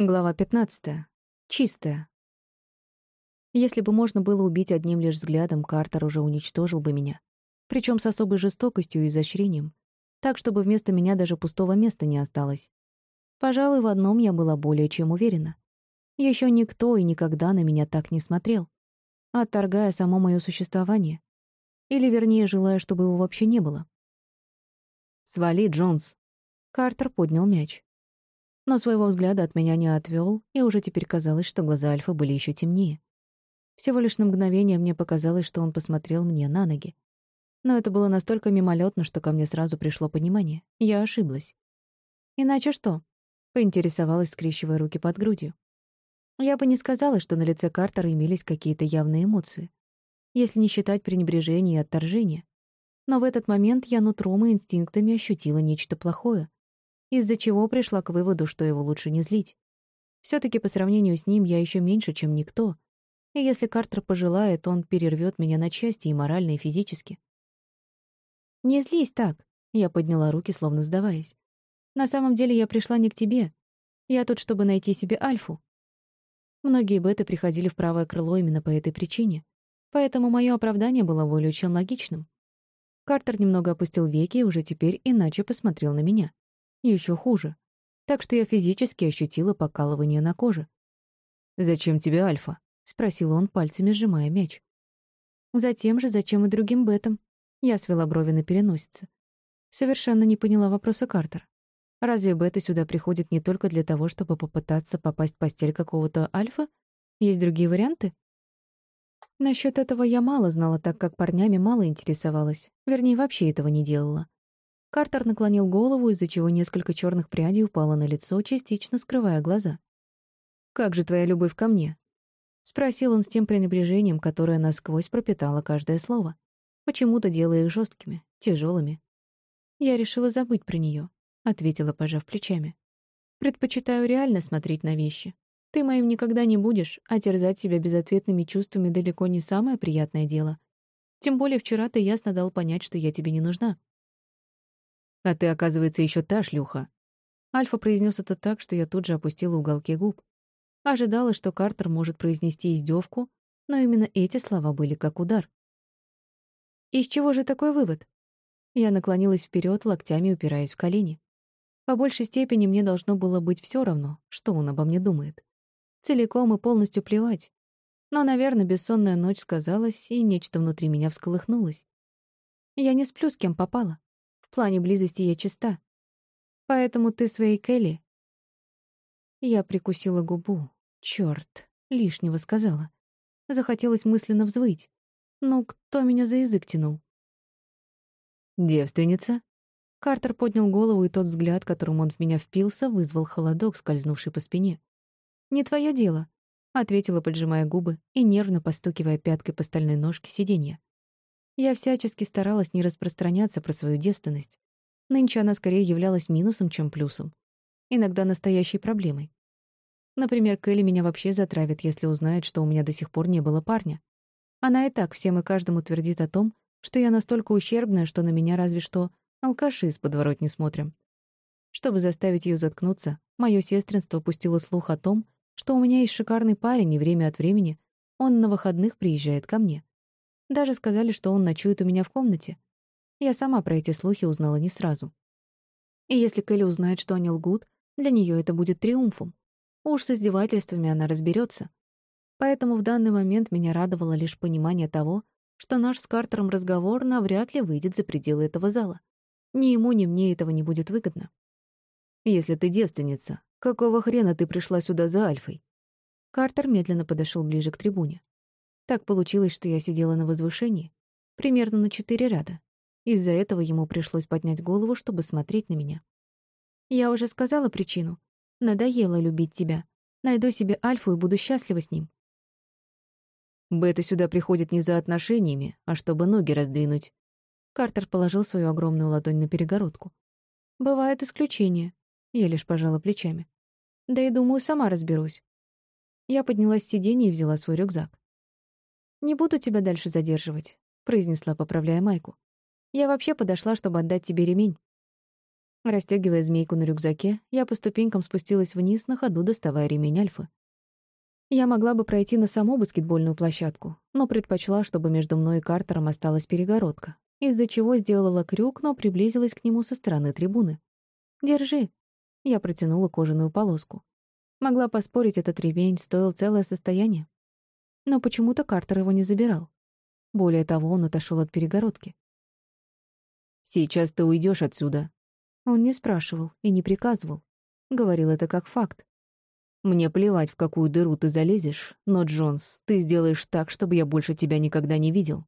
Глава 15. Чистая. Если бы можно было убить одним лишь взглядом, Картер уже уничтожил бы меня. Причем с особой жестокостью и изощрением. Так, чтобы вместо меня даже пустого места не осталось. Пожалуй, в одном я была более чем уверена. Еще никто и никогда на меня так не смотрел, отторгая само мое существование. Или, вернее, желая, чтобы его вообще не было. «Свали, Джонс!» Картер поднял мяч но своего взгляда от меня не отвел, и уже теперь казалось, что глаза Альфа были еще темнее. Всего лишь на мгновение мне показалось, что он посмотрел мне на ноги. Но это было настолько мимолетно, что ко мне сразу пришло понимание. Я ошиблась. «Иначе что?» — поинтересовалась, скрещивая руки под грудью. Я бы не сказала, что на лице Картера имелись какие-то явные эмоции, если не считать пренебрежения и отторжения. Но в этот момент я нутром и инстинктами ощутила нечто плохое, из-за чего пришла к выводу, что его лучше не злить. все таки по сравнению с ним я еще меньше, чем никто, и если Картер пожелает, он перервет меня на части и морально, и физически. «Не злись так», — я подняла руки, словно сдаваясь. «На самом деле я пришла не к тебе. Я тут, чтобы найти себе Альфу». Многие беты приходили в правое крыло именно по этой причине, поэтому мое оправдание было более чем логичным. Картер немного опустил веки и уже теперь иначе посмотрел на меня еще хуже. Так что я физически ощутила покалывание на коже. «Зачем тебе Альфа?» — спросил он, пальцами сжимая мяч. Затем же, зачем и другим бетам. Я свела брови на переносице. Совершенно не поняла вопроса Картер. Разве беты сюда приходят не только для того, чтобы попытаться попасть в постель какого-то альфа? Есть другие варианты? Насчет этого я мало знала, так как парнями мало интересовалась. Вернее, вообще этого не делала. Картер наклонил голову, из-за чего несколько черных прядей упало на лицо, частично скрывая глаза. «Как же твоя любовь ко мне?» — спросил он с тем пренебрежением, которое насквозь пропитало каждое слово, почему-то делая их жесткими, тяжелыми. «Я решила забыть про нее, ответила, пожав плечами. «Предпочитаю реально смотреть на вещи. Ты моим никогда не будешь, а терзать себя безответными чувствами далеко не самое приятное дело. Тем более вчера ты ясно дал понять, что я тебе не нужна. А ты, оказывается, еще та шлюха. Альфа произнес это так, что я тут же опустила уголки губ. Ожидала, что Картер может произнести издевку, но именно эти слова были как удар. Из чего же такой вывод? Я наклонилась вперед, локтями упираясь в колени. По большей степени мне должно было быть все равно, что он обо мне думает. Целиком и полностью плевать. Но, наверное, бессонная ночь сказалась, и нечто внутри меня всколыхнулось. Я не сплю с кем попала. В плане близости я чиста. Поэтому ты своей Келли...» Я прикусила губу. Чёрт, лишнего сказала. Захотелось мысленно взвыть. Ну, кто меня за язык тянул? «Девственница?» Картер поднял голову, и тот взгляд, которым он в меня впился, вызвал холодок, скользнувший по спине. «Не твое дело», — ответила, поджимая губы и нервно постукивая пяткой по стальной ножке сиденья. Я всячески старалась не распространяться про свою девственность. Нынче она скорее являлась минусом, чем плюсом. Иногда настоящей проблемой. Например, Кэлли меня вообще затравит, если узнает, что у меня до сих пор не было парня. Она и так всем и каждому твердит о том, что я настолько ущербная, что на меня разве что алкаши из подворот не смотрим. Чтобы заставить ее заткнуться, мое сестринство пустило слух о том, что у меня есть шикарный парень, и время от времени он на выходных приезжает ко мне. Даже сказали, что он ночует у меня в комнате. Я сама про эти слухи узнала не сразу. И если Келли узнает, что они лгут, для нее это будет триумфом. Уж с издевательствами она разберется. Поэтому в данный момент меня радовало лишь понимание того, что наш с Картером разговор навряд ли выйдет за пределы этого зала. Ни ему, ни мне этого не будет выгодно. «Если ты девственница, какого хрена ты пришла сюда за Альфой?» Картер медленно подошел ближе к трибуне. Так получилось, что я сидела на возвышении, примерно на четыре ряда. Из-за этого ему пришлось поднять голову, чтобы смотреть на меня. Я уже сказала причину. Надоело любить тебя. Найду себе Альфу и буду счастлива с ним. Бета сюда приходит не за отношениями, а чтобы ноги раздвинуть. Картер положил свою огромную ладонь на перегородку. Бывают исключения. Я лишь пожала плечами. Да и думаю, сама разберусь. Я поднялась с сиденья и взяла свой рюкзак. «Не буду тебя дальше задерживать», — произнесла, поправляя майку. «Я вообще подошла, чтобы отдать тебе ремень». Растёгивая змейку на рюкзаке, я по ступенькам спустилась вниз, на ходу доставая ремень Альфы. Я могла бы пройти на саму баскетбольную площадку, но предпочла, чтобы между мной и Картером осталась перегородка, из-за чего сделала крюк, но приблизилась к нему со стороны трибуны. «Держи». Я протянула кожаную полоску. Могла поспорить, этот ремень стоил целое состояние. Но почему-то Картер его не забирал. Более того, он отошел от перегородки. «Сейчас ты уйдешь отсюда». Он не спрашивал и не приказывал. Говорил это как факт. «Мне плевать, в какую дыру ты залезешь, но, Джонс, ты сделаешь так, чтобы я больше тебя никогда не видел.